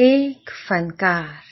एक फनकार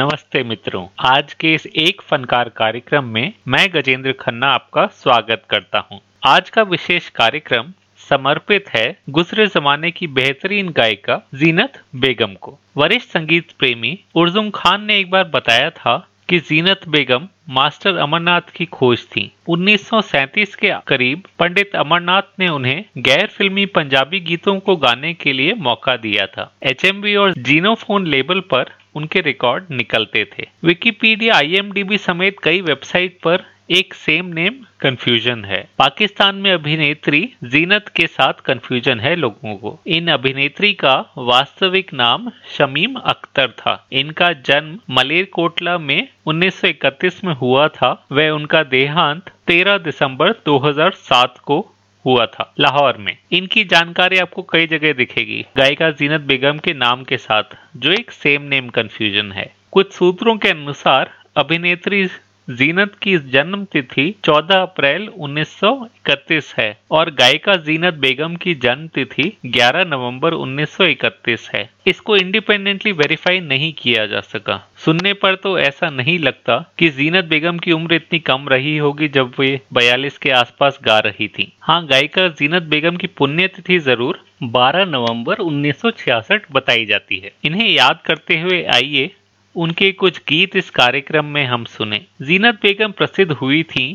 नमस्ते मित्रों, आज के इस एक फनकार कार्यक्रम में मैं गजेंद्र खन्ना आपका स्वागत करता हूँ। आज का विशेष कार्यक्रम समर्पित है गुजरे जमाने की बेहतरीन गायिका जीनत बेगम को। वरिष्ठ संगीत प्रेमी उर्जुम खान ने एक बार बताया था कि जीनत बेगम मास्टर अमरनाथ की खोज थी। 1937 के करीब पंडित अमरनाथ ने उन्हें गैर फिल्मी पंजाबी गीतों को गाने के लिए मौका दिया था। एच और जीनोफोन लेबल पर उनके रिकॉर्ड निकलते थे। विकीपीडिया आईएमडीबी समेत कई वेबसाइट पर एक सेम नेम कंफ्यूजन है। पाकिस्तान में अभिनेत्री जीनत के साथ कंफ्यूजन है लोगों को। इन अभिनेत्री का वास्तविक नाम शमीम अख्तर था। इनका जन्म मलेरकोटला में 1931 में हुआ था। वह उनका देहांत 13 दिसंबर 2007 को हुआ था, लाहौर में। इनकी जानकारी आपको कई जगह दिखेगी। गायिका जीनत बेगम के नाम के साथ, जो एक सेम नेम कंफ्यूजन है। कुछ सूत्रों के अनुसार, अभिनेत्री जीनत की जन्म तिथि 14 अप्रैल 1931 है और गायिका जीनत बेगम की जन्म तिथि 11 नवंबर 1931 है। इसको इंडिपेंडेंटली वेरीफाई नहीं किया जा सका। सुनने पर तो ऐसा नहीं लगता कि जीनत बेगम की उम्र इतनी कम रही होगी जब वे 42 के आसपास गा रही थी। हाँ गायिका जीनत बेगम की पुण्यतिथि ज़रूर 12 नवंबर 1966 बताई जाती है। इन्हें याद करते हुए आइए उनके कुछ गीत इस कार्यक्रम में हम सुने। जीनत बेगम प्रसिद्ध हुई थी।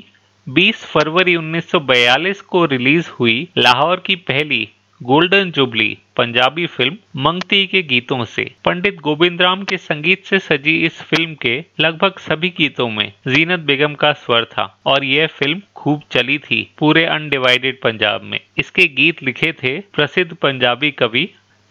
20 फरवरी 1942 को रिलीज़ हुई लाहौर की पहली golden jubilee Punjabi film Mangti के गीतों से। पंडित गोविंद राम के संगीत से सजी इस फ़िल्म के लगभग सभी गीतों में जीनत बेगम का स्वर था और यह फ़िल्म खूब चली थी पूरे अनडिवाइडेड पंजाब में। इसके गीत लिखे थे प्रसिद्ध पंजाबी कवि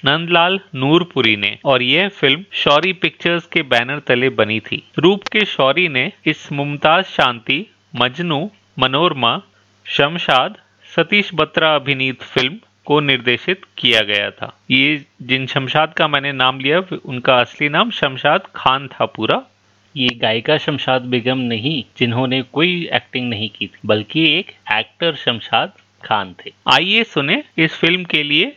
नंदलाल नूरपुरी ने और यह फ़िल्म शौरी पिक्चर्स के बैनर तले बनी थी। रूप के शौरी ने इस मुमताज़ शांति, मजनू, मनोरमा, शमशाद, सतीश बत्रा अभिनीत फ़िल्म को निर्देशित किया गया था। ये जिन शमशाद का मैंने नाम लिया, उनका असली नाम शमशाद खान था पूरा। ये गायिका शमशाद बेगम नहीं, जिन्होंने कोई एक्टिंग नहीं की थी, बल्कि एक एक्टर शमशाद खान थे। आइए सुने इस फ़िल्म के लिए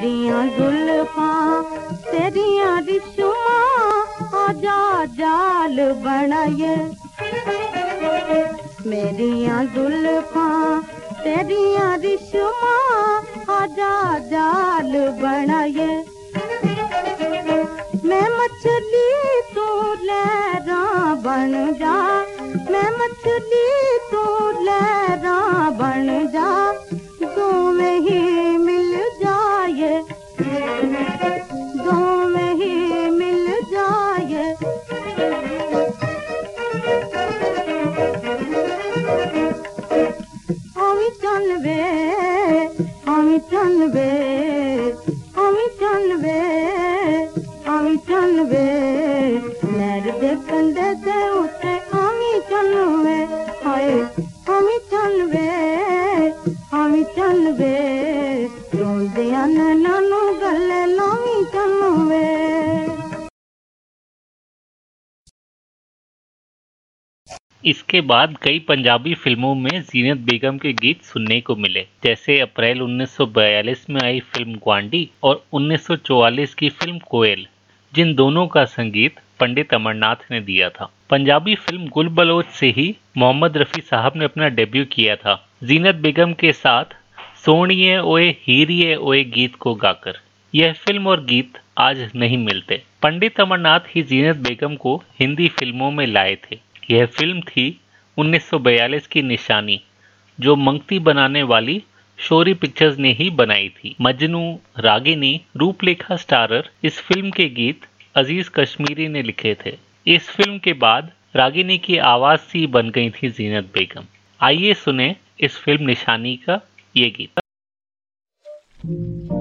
तेरिया जुल्फा, तेरिया रिशुमा आजा जाल बनाए मेरिया जुल्फा, तेरिया रिशुमा आजा जाल बनाए मैं मछली तो लहरा बन जा, मैं मछली तो लहरा बन जा। इसके बाद कई पंजाबी फ़िल्मों में जीनत बेगम के गीत सुनने को मिले, जैसे अप्रैल 1942 में आई फ़िल्म ग्वांडी और 1944 की फ़िल्म कोयल। जिन दोनों का संगीत पंडित अमरनाथ ने दिया था। पंजाबी फ़िल्म गुल बलोच से ही मोहम्मद रफ़ी साहब ने अपना डेब्यू किया था। जीनत बेगम के साथ सोनिए ओए, हीरिए ओए गीत को गाकर। यह फ़िल्म और गीत आज नहीं मिलते। पंडित अमरनाथ ही जीनत बेगम को हिंदी फ़िल्मों में लाए थे। यह फ़िल्म थी 1942 की निशानी, जो मंगती बनाने वाली शोरी पिक्चर्स ने ही बनाई थी। मजनू, रागिनी, रूपलेखा स्टारर इस फ़िल्म के गीत अज़ीज़ कश्मीरी ने लिखे थे। इस फ़िल्म के बाद रागिनी की आवाज़ सी बन गई थी जीनत बेगम। आइए सुने इस फ़िल्म निशानी का ये गीत। उस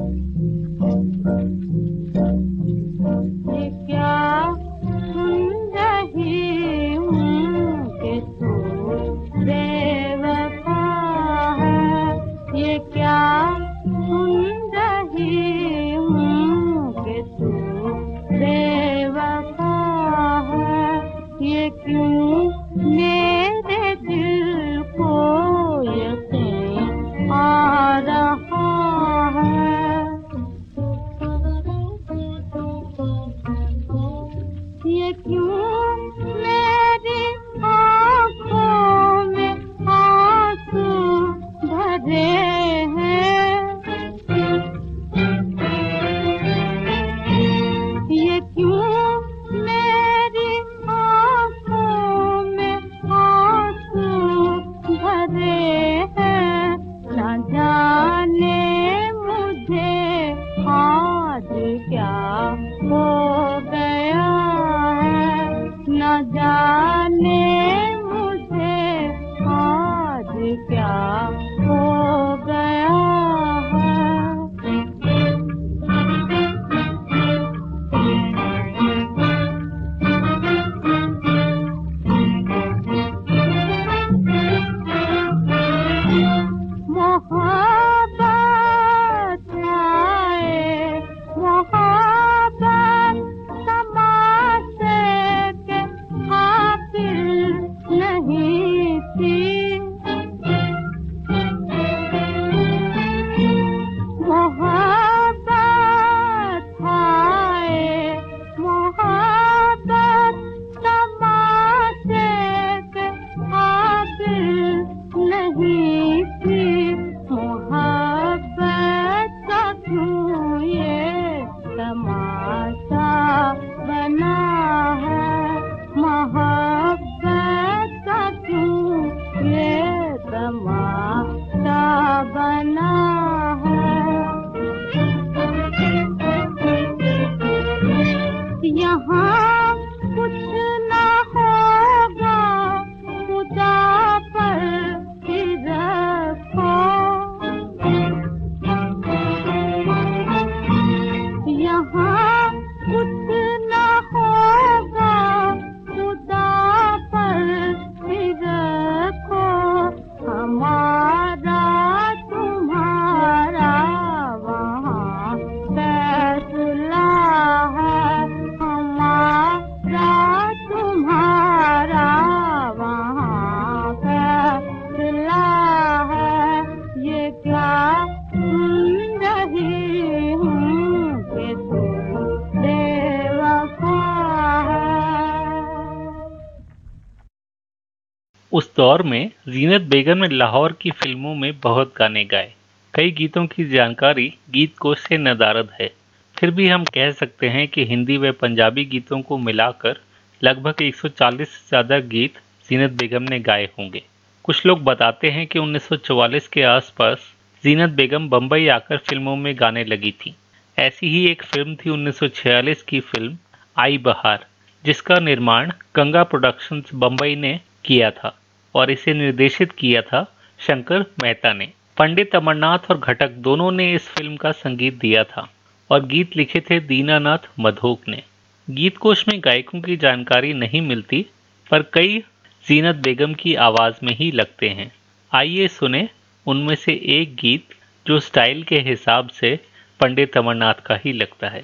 दौर में जीनत बेगम ने लाहौर की फ़िल्मों में बहुत गाने गाए। कई गीतों की जानकारी गीत कोश से नदारद है। फिर भी हम कह सकते हैं कि हिंदी व पंजाबी गीतों को मिलाकर लगभग 140 से ज़्यादा गीत जीनत बेगम ने गाए होंगे। कुछ लोग बताते हैं कि 1944 के आसपास जीनत बेगम बम्बई आकर फ़िल्मों में गाने लगी थी। ऐसी ही एक फ़िल्म थी 1946 की फ़िल्म आई बहार, जिसका निर्माण गंगा प्रोडक्शंस बम्बई ने किया था। और इसे निर्देशित किया था शंकर मेहता ने। पंडित अमरनाथ और घटक दोनों ने इस फ़िल्म का संगीत दिया था और गीत लिखे थे दीनानाथ मधोक ने। गीत कोश में गायकों की जानकारी नहीं मिलती, पर कई जीनत बेगम की आवाज़ में ही लगते हैं। आइए सुने उनमें से एक गीत जो स्टाइल के हिसाब से पंडित अमरनाथ का ही लगता है।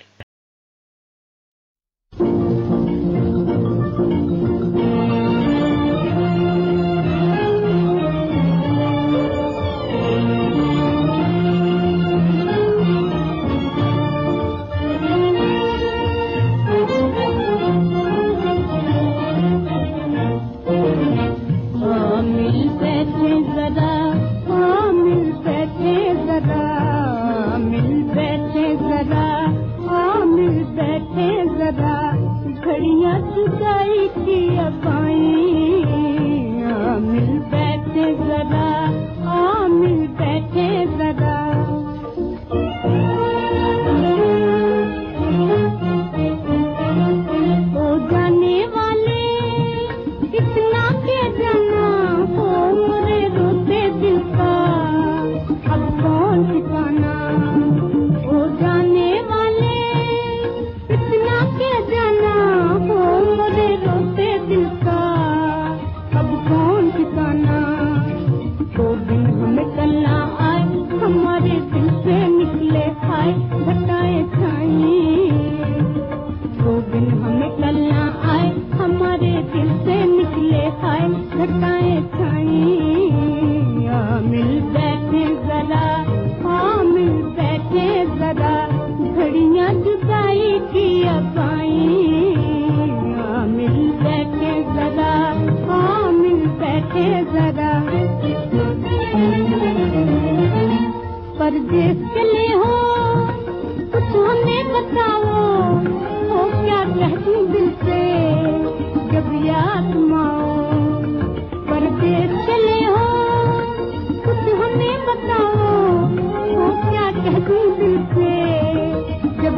जब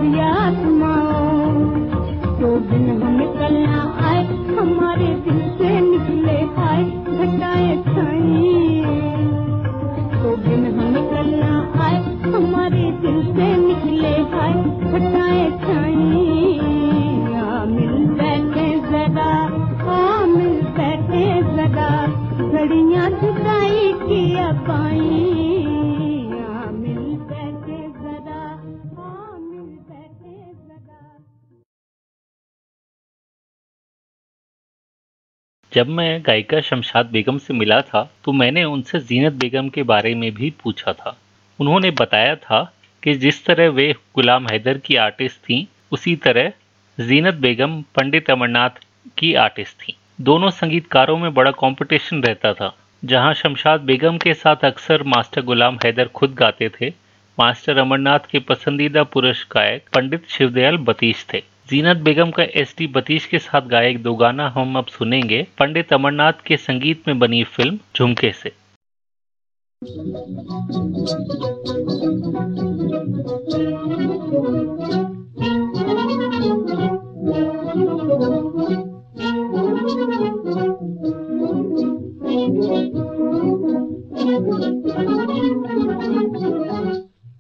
मैं गायिका शमशाद बेगम से मिला था तो मैंने उनसे जीनत बेगम के बारे में भी पूछा था। उन्होंने बताया था कि जिस तरह वे गुलाम हैदर की आर्टिस्ट थीं, उसी तरह जीनत बेगम पंडित अमरनाथ की आर्टिस्ट थीं। दोनों संगीतकारों में बड़ा कंपटीशन रहता था, जहाँ शमशाद बेगम के साथ अक्सर मास्टर गुलाम हैदर खुद गाते थे। मास्टर अमरनाथ के पसंदीदा पुरुष गायक पंडित शिवदयाल बतीश थे। जीनत बेगम का एस टी बतीश के साथ गायक दो गाना हम अब सुनेंगे, पंडित अमरनाथ के संगीत में बनी फ़िल्म, झुमके से।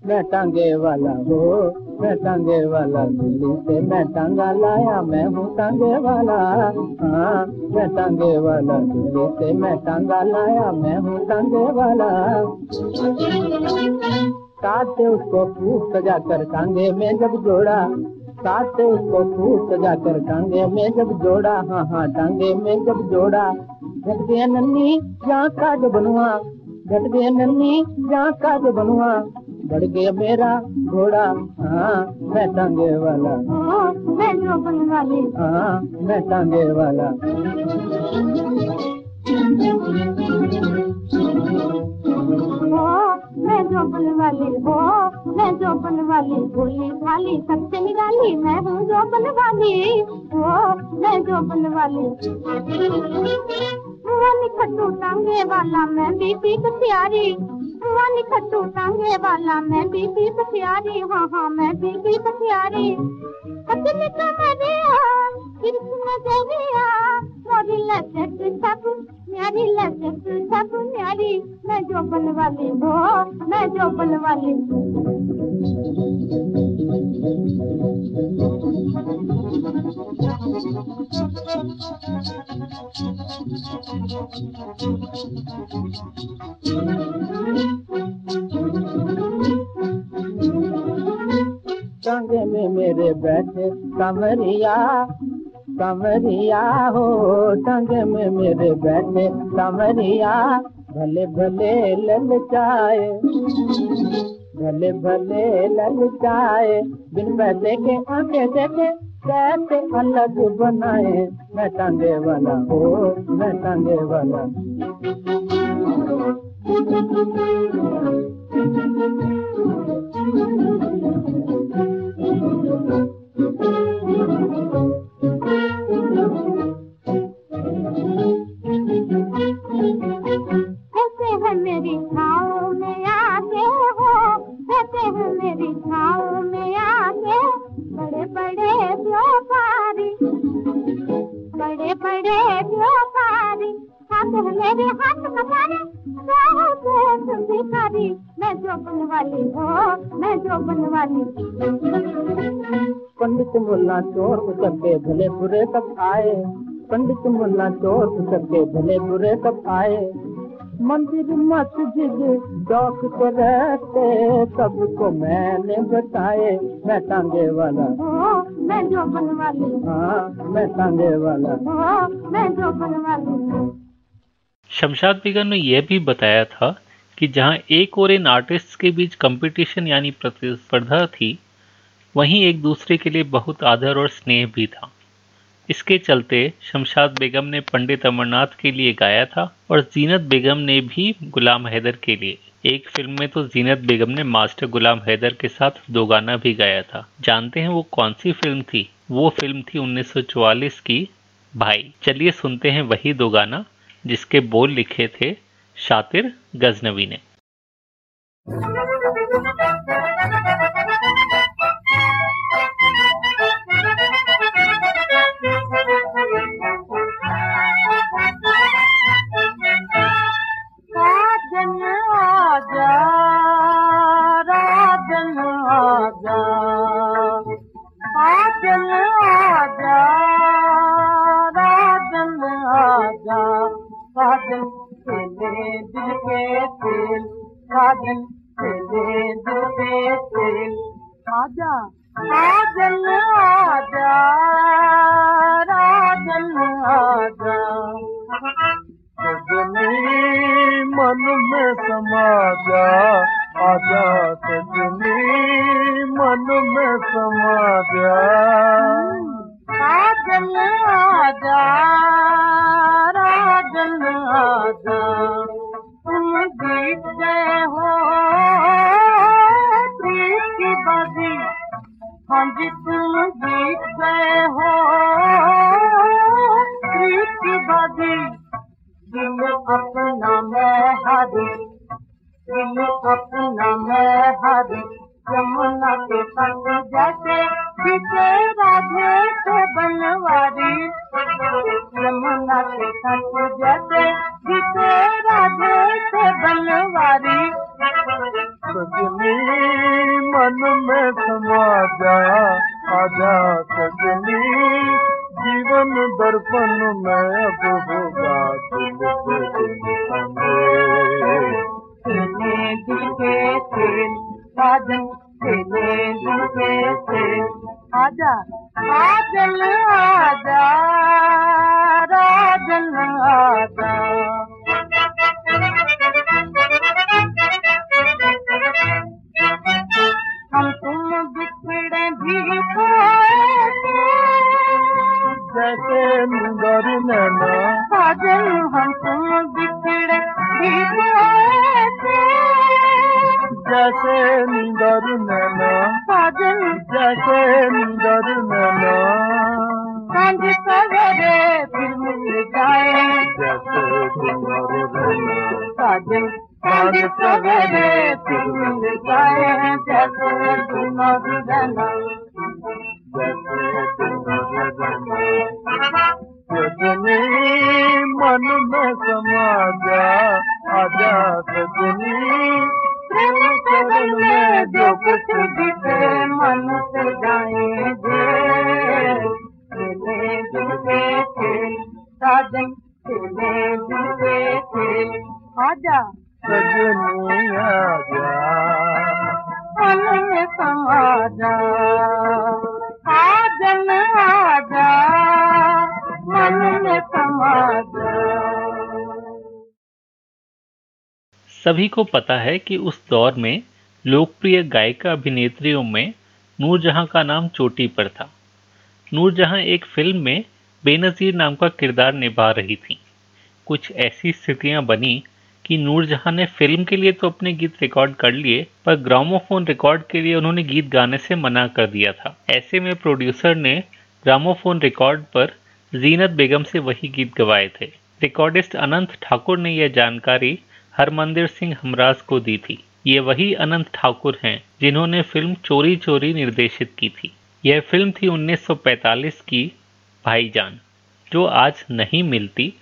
मैं टांगे वाला हो मैं टांगे वाला दिल्ली से मैं टांगा लाया, मैं हूँ टांगे वाला। हाँ मैं टांगे वाला दिल्ली से मैं टांगा लाया, मैं हूँ टांगे वाला। काटे उसको फूट सजा कर टांगे में जब जोड़ा, काटे उसको फूट सजा कर टांगे में जब जोड़ा। हाँ हाँ टांगे में जब जोड़ा। गया नन्नी जहाँ काज बनवा गया नन्नी जहाँ काज बनवा बढ़ गया मेरा घोड़ा। हाँ मैं टांगे वाला। मैं जोबन वाली। हाँ मैं टांगे वाला। मैं जोबन वाली। हो मैं जोबन वाली। भोली भाली सबसे निराली मैं हूँ जोबन वाली। हो मैं जोबन वाली। खट्टू टांगे वाला मैं बीपी प्यारी। वाली खट्टू टांगे वाला, मैं बीबी बसियारी हाँ हाँ मैं बीबी बसियारी अपने कमरिया कृष्ण देविया मोरी लचक सब मेरी लचक सब, न्यारी। मैं जो बन वाली हो, मैं जो बन वाली टांगे में मेरे बैठे कमरिया कमरिया हो। टांगे में मेरे बैठे कमरिया, भले भले ललचाए भले भले ललचाए बिन पैसे के आँखें देखे अलग बनाए पंडित मुल्ला चोर उचके भले बुरे सब आए। मंदिर मस्जिद चौक पे रहते सबको मैंने बताए मैं टांगे वाला। मैं जो बनवाली हाँ मैं टांगे वाला। मैं जो बनवाली शमशाद बेगम ने यह भी बताया था कि जहाँ एक और इन आर्टिस्ट्स के बीच कंपटीशन यानी प्रतिस्पर्धा थी वहीं एक दूसरे के लिए बहुत आदर और स्नेह भी था। इसके चलते शमशाद बेगम ने पंडित अमरनाथ के लिए गाया था और जीनत बेगम ने भी गुलाम हैदर के लिए। एक फ़िल्म में तो जीनत बेगम ने मास्टर गुलाम हैदर के साथ दो गाना भी गाया था। जानते हैं वो कौन सी फ़िल्म थी? वो फ़िल्म थी 1944 की भाई। चलिए सुनते हैं वही दो गाना, जिसके बोल लिखे थे शातिर गजनवी ने। राजन तेरे दिल के तेल आजा राजन आजा राजन आजा सजनी मन में समा जा आजा सजनी मन में समा जा राजन आजा सभी को पता है कि उस दौर में लोकप्रिय गायिका अभिनेत्रियों में नूरजहां का नाम चोटी पर था। नूरजहां एक फ़िल्म में बेनजीर नाम का किरदार निभा रही थी। कुछ ऐसी स्थितियाँ बनी कि नूरजहां ने फ़िल्म के लिए तो अपने गीत रिकॉर्ड कर लिए, पर ग्रामोफोन रिकॉर्ड के लिए उन्होंने गीत गाने से मना कर दिया था। ऐसे में प्रोड्यूसर ने ग्रामोफोन रिकॉर्ड पर जीनत बेगम से वही गीत गवाए थे। रिकॉर्डिस्ट अनंत ठाकुर ने यह जानकारी हरमंदिर सिंह हमराज को दी थी। ये वही अनंत ठाकुर हैं जिन्होंने फ़िल्म चोरी चोरी निर्देशित की थी। यह फ़िल्म थी 1945 की भाईजान, जो आज नहीं मिलती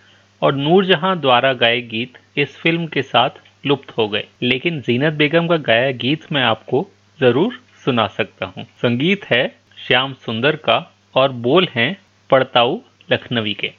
और नूरजहां द्वारा गाए गीत इस फ़िल्म के साथ लुप्त हो गए। लेकिन जीनत बेगम का गाया गीत मैं आपको ज़रूर सुना सकता हूँ। संगीत है श्याम सुंदर का और बोल हैं पड़ताऊ लखनवी के।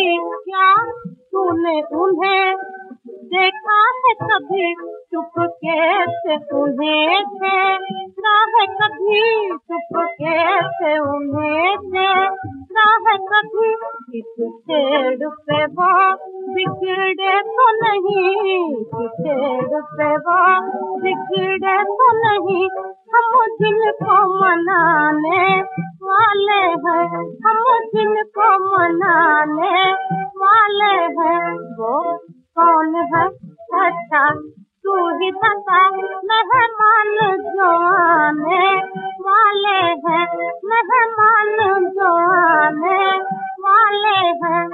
कभी क्या तूने उन्हें देखा है कभी? चुपके से उन्हें देखा है कभी चुप कैसे उन्हें देखा है कभी इस पेड़ पे वो बिगड़े तो नहीं इस पेड़ पे वो बिगड़े तो नहीं। हम दिल जिनको मनाने वाले हैं, हम दिल जिनको मनाने वाले हैं। वो कौन है? अच्छा तू ही बता मेहमान जो आने वाले हैं, मेहमान जो आने वाले हैं।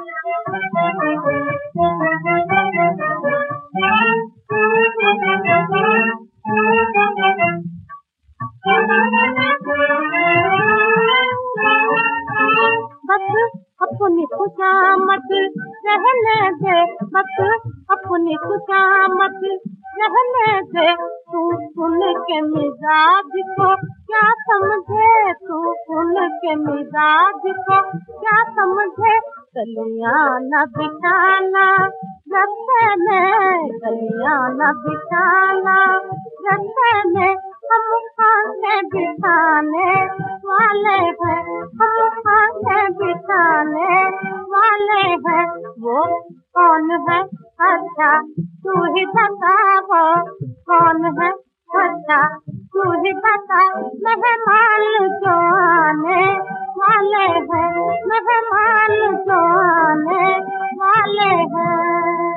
बस अपनी खुशामत रहने दे, बस अपनी खुशामत रहने दे तू सुन के मिजाज को। क्या समझे तू सुन के मिजाज को? क्या समझे? कलिया न बिठाना। रस्ते में कलियाँ न बिठाना। रस्ते में हम खाते बिठाने वाले हैं, हम खाते बिठाने वाले हैं। वो कौन है? अच्छा तू ही बता वो कौन है? अच्छा तू ही बता मेहमान जो आने वाले हैं, मेहमान जो आने वाले हैं।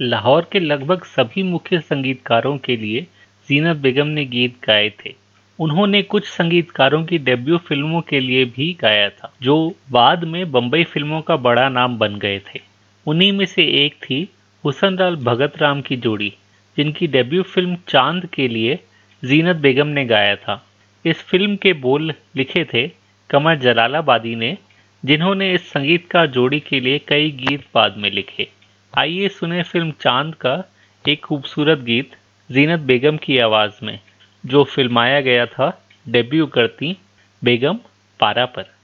लाहौर के लगभग सभी मुख्य संगीतकारों के लिए जीनत बेगम ने गीत गाए थे। उन्होंने कुछ संगीतकारों की डेब्यू फ़िल्मों के लिए भी गाया था, जो बाद में बम्बई फ़िल्मों का बड़ा नाम बन गए थे। उन्हीं में से एक थी हुसन लाल भगत राम की जोड़ी, जिनकी डेब्यू फ़िल्म चाँद के लिए जीनत बेगम ने गाया था। इस फ़िल्म के बोल लिखे थे कमर जलालाबादी ने, जिन्होंने इस संगीतकार जोड़ी के लिए कई गीत बाद में लिखे। आइए सुने फ़िल्म चाँद का एक खूबसूरत गीत जीनत बेगम की आवाज़ में, जो फिल्माया गया था, डेब्यू करती बेगम पारा पर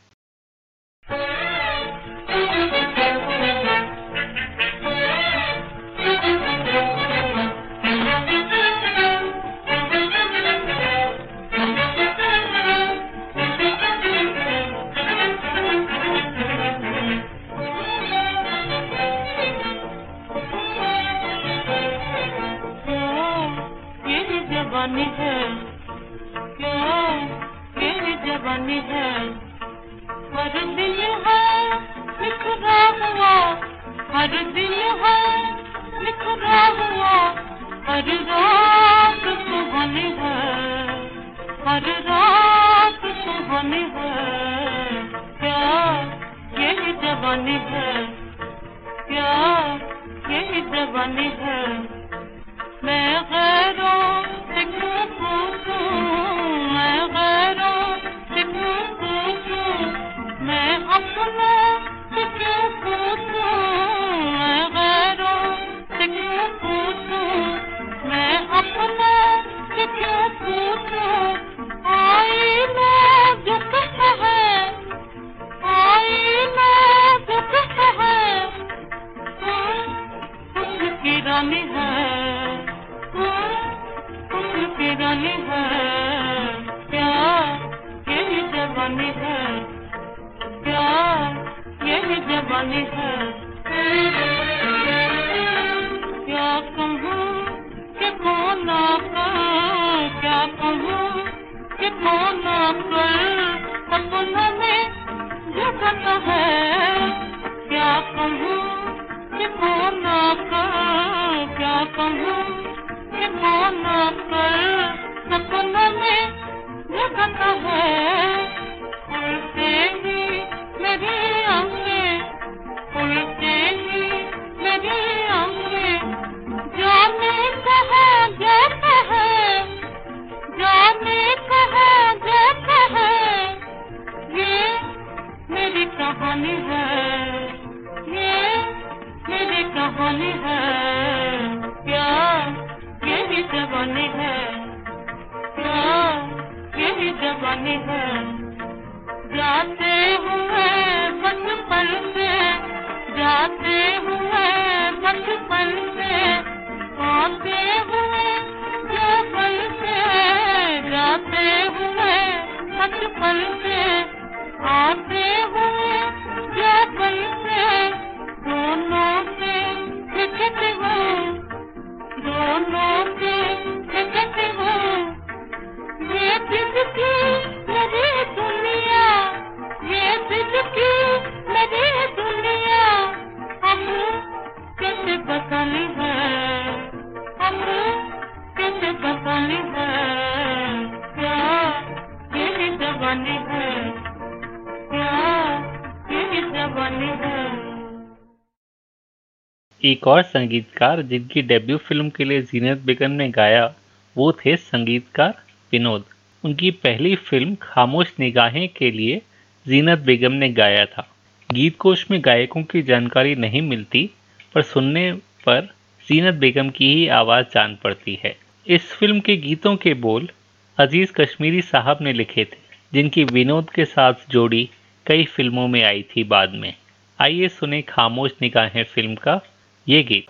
मन है एक और संगीतकार जिनकी डेब्यू फ़िल्म के लिए जीनत बेगम ने गाया, वो थे संगीतकार विनोद। उनकी पहली फ़िल्म खामोश निगाहें के लिए जीनत बेगम ने गाया था। गीत कोश में गायकों की जानकारी नहीं मिलती, पर सुनने पर जीनत बेगम की ही आवाज़ जान पड़ती है। इस फ़िल्म के गीतों के बोल अज़ीज़ कश्मीरी साहब ने लिखे थे, जिनकी विनोद के साथ जोड़ी कई फ़िल्मों में आई थी बाद में। आइए सुने खामोश निगाहें फ़िल्म का ये गीत।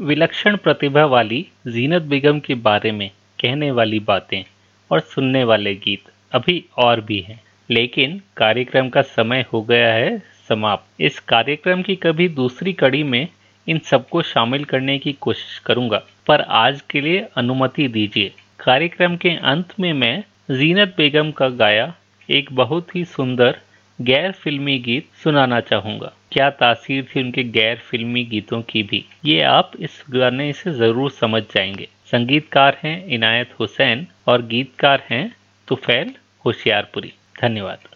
विलक्षण प्रतिभा वाली जीनत बेगम के बारे में कहने वाली बातें और सुनने वाले गीत अभी और भी हैं। लेकिन कार्यक्रम का समय हो गया है समाप्त। इस कार्यक्रम की कभी दूसरी कड़ी में इन सबको शामिल करने की कोशिश करूँगा। पर आज के लिए अनुमति दीजिए। कार्यक्रम के अंत में मैं जीनत बेगम का गाया एक बहुत ही सुंदर गैर फिल्मी गीत सुनाना चाहूँगा। क्या तासीर थी उनके गैर फिल्मी गीतों की भी? ये आप इस गाने से ज़रूर समझ जाएँगे। संगीतकार हैं इनायत हुसैन और गीतकार हैं तुफैल होशियारपुरी। धन्यवाद।